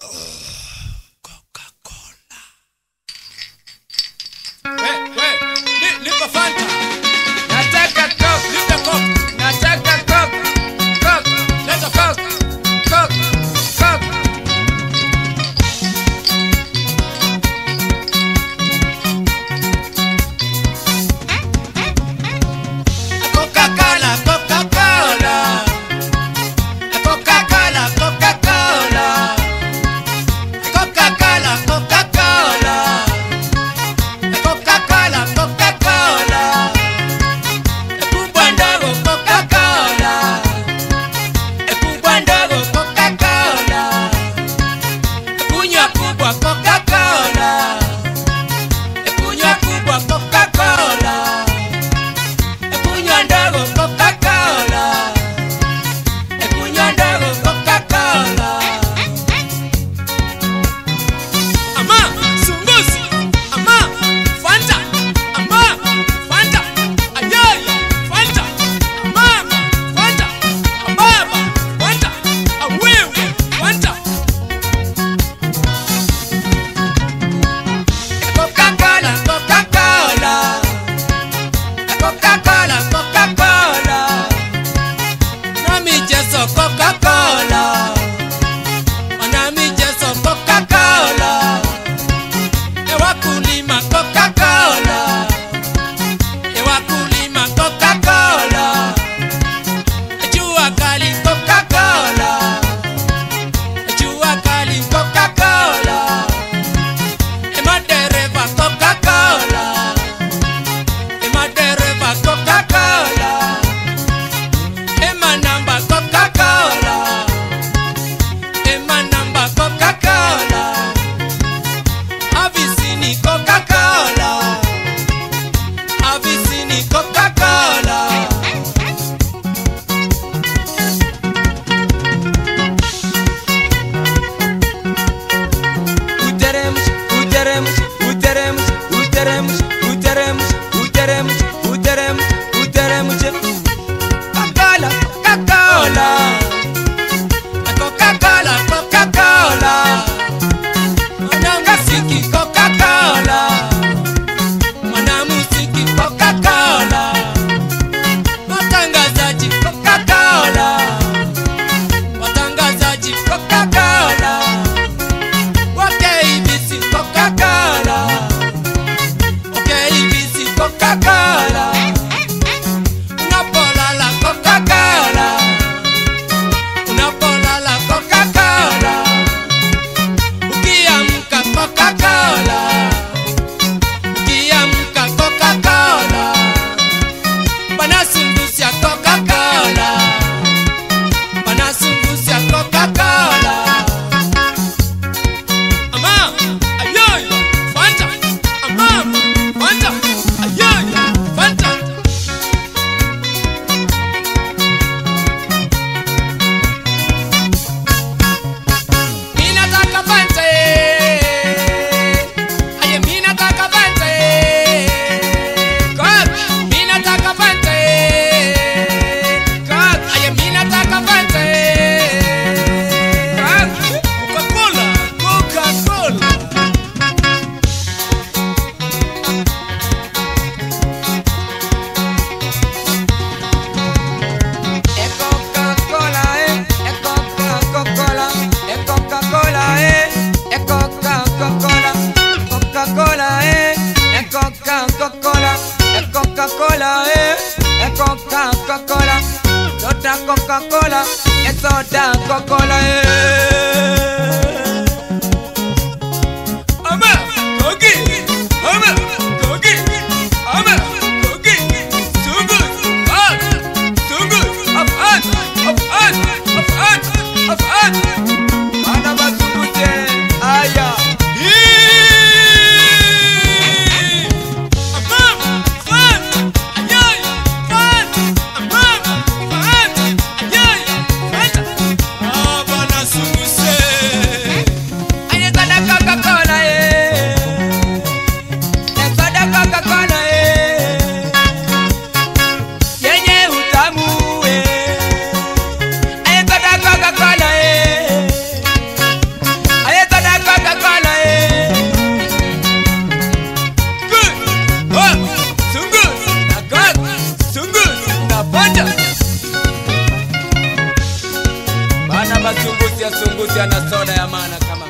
Ugh. Uteremos, uteremos, uteremos cola, it's all down Coca-Cola, yeah. na sunguzia ya sunguzi na soda ya maana kama